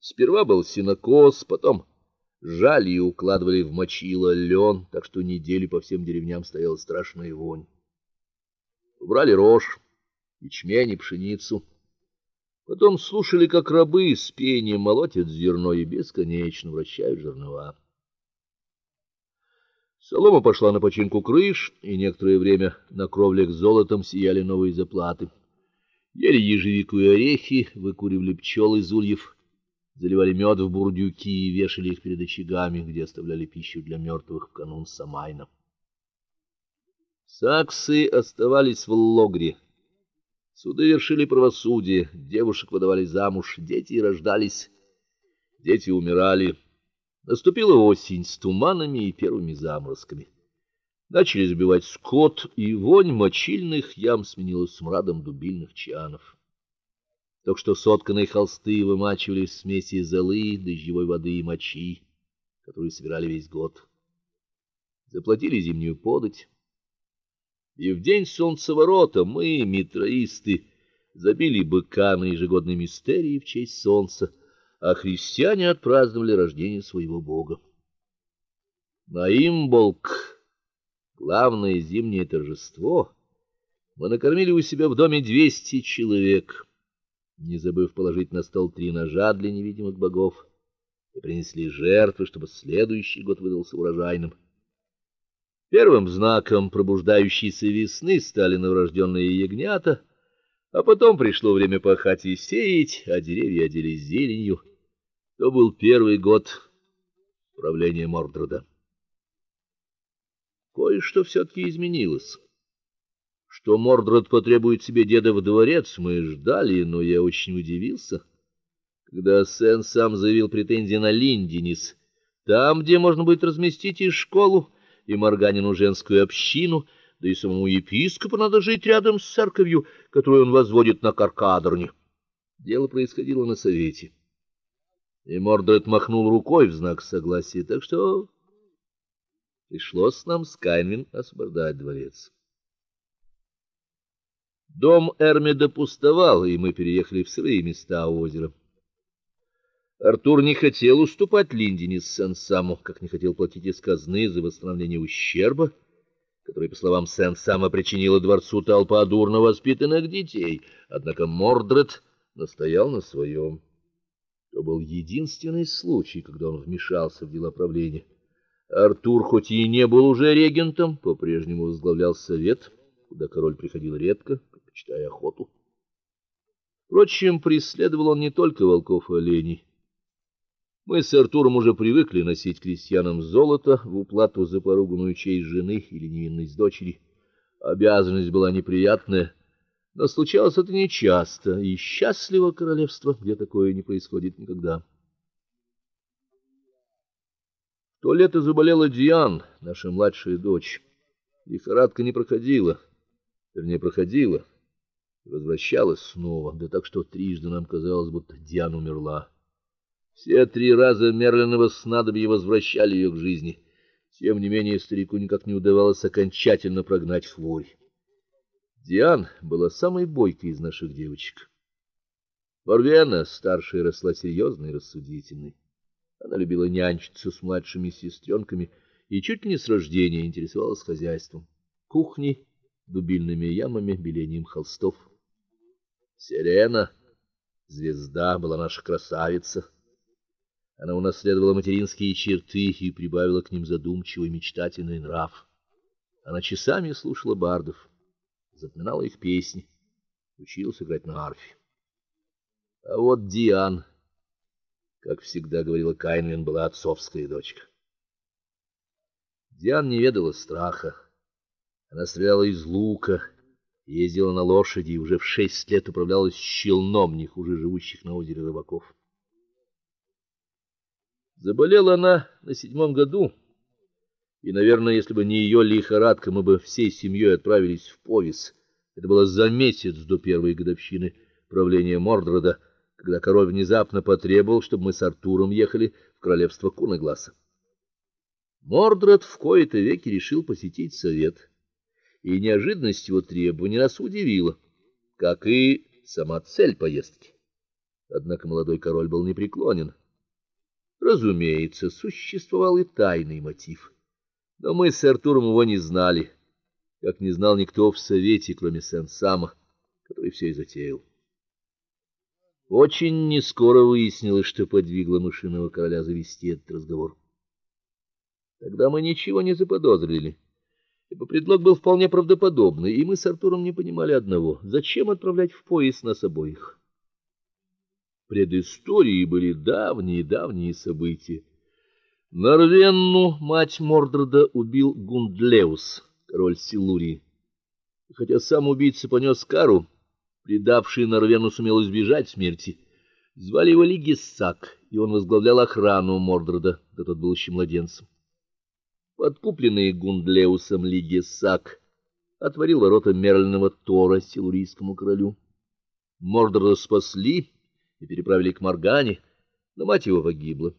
Сперва был сенокос, потом жали и укладывали в мочило лен, так что недели по всем деревням стояла страшная вонь. Убрали рожь, ячмень и пшеницу. Потом слушали, как рабы с пением молотят зерно и бесконечно вращают жернова. Солома пошла на починку крыш, и некоторое время на кровлях золотом сияли новые заплаты. Ели ежевику и орехи, выкуривали пчел из ульев, заливали мед в бурдюки и вешали их перед очагами, где оставляли пищу для мертвых в канун Самайна. Саксы оставались в Логре. Суды вершили правосудие, девушек выдавали замуж, дети рождались, дети умирали. Наступила осень с туманами и первыми заморозками. Начали забивать скот, и вонь мочильных ям сменилась смрадом дубильных чанов. Только что сотканные холсты вымачивали в смеси золы, дождевой воды и мочи, которую собирали весь год. Заплатили зимнюю подать. И в день солнцеворота мы, митроисты, забили быка на ежегодной мистерии в честь солнца, а христиане отпраздновали рождение своего бога. На имболк, главное зимнее торжество, мы накормили у себя в доме двести человек не забыв положить на стол три ножа для невидимых богов, и принесли жертвы, чтобы следующий год выдался урожайным. Первым знаком пробуждающейся весны стали новорожденные ягнята, а потом пришло время пахать и сеять, а деревья оделись зеленью. То был первый год правления Мордреда. Кое-что все таки изменилось. Что Мордред потребует себе деда в дворец, мы ждали, но я очень удивился, когда Сен сам заявил претензии на Линдинис, там, где можно будет разместить и школу, и Марганину женскую общину, да и самому епископу надо жить рядом с церковью, которую он возводит на Каркадорне. Дело происходило на совете. И Мордред махнул рукой в знак согласия, так что пришлось нам с Кайнвин освобождать дворец. Дом Эрмида пустовал, и мы переехали в сырые места у озера. Артур не хотел уступать Линдине с Сен-Саму, как не хотел платить из казны за восстановление ущерба, который, по словам Сен-Сама, причинила дворцу толпа дурно воспитанных детей. Однако Мордред настоял на своем. То был единственный случай, когда он вмешался в дела правления. Артур хоть и не был уже регентом, по-прежнему возглавлял совет, куда король приходил редко предпочитая охоту. Впрочем, преследовал он не только волков и оленей. Мы с Артуром уже привыкли носить крестьянам золото в уплату за поруганную честь жены или невинность дочери. Обязанность была неприятная, но случалось это нечасто, и счастливо королевство, где такое не происходит никогда. В то лето заболела Диан, наша младшая дочь. Лихорадка не проходила, вернее, проходила возвращалась снова, да так что трижды нам казалось, будто Диана умерла. Все три раза Мерлиново снадобье возвращали ее к жизни. Тем не менее старику никак не удавалось окончательно прогнать хворь. Диан была самой бойкой из наших девочек. Варвена, старшая, росла серьезной и рассудительной. Она любила нянчиться с младшими сестренками и чуть ли не с рождения интересовалась хозяйством, кухней, дубильными ямами, белением холстов. Сирена, звезда, была наша красавица. Она унаследовала материнские черты и прибавила к ним задумчивый мечтательный нрав. Она часами слушала бардов, запоминала их песни, училась играть на арфе. А вот Диан, как всегда говорила Кайнвин, была отцовская дочка. Диан не ведала страха. Она стреляла из лука ездила на лошади и уже в шесть лет управлялась щелном, не хуже живущих на озере рыбаков. Заболела она на седьмом году, и, наверное, если бы не ее лихорадка, мы бы всей семьей отправились в Повис. Это было за месяц до первой годовщины правления Мордреда, когда король внезапно потребовал, чтобы мы с Артуром ехали в королевство Кунагласа. Мордред в кои-то веки решил посетить совет и неожиданность его требования нас удивила, как и сама цель поездки. Однако молодой король был непреклонен. Разумеется, существовал и тайный мотив, но мы с Артуром его не знали, как не знал никто в совете, кроме Сен-Сама, который все и затеял. Очень нескоро выяснилось, что подвигло мышиного короля завести этот разговор. Тогда мы ничего не заподозрили, ибо предлог был вполне правдоподобный, и мы с Артуром не понимали одного: зачем отправлять в поезд нас обоих? Предысторией были давние-давние события. Нарвенну, мать Мордреда, убил Гундлеус, король Силурии. Хотя сам убийца понес кару, предавший Нарвену сумел избежать смерти. Звали его Лигиссак, и он возглавлял охрану Мордреда, да тот был еще младенцем. Подкупленный Гундлеусом Лигиссак отворил ворота Мерлиного Тора силурийскому королю. Мордреда спасли и переправили к Моргане, но мать его погибла.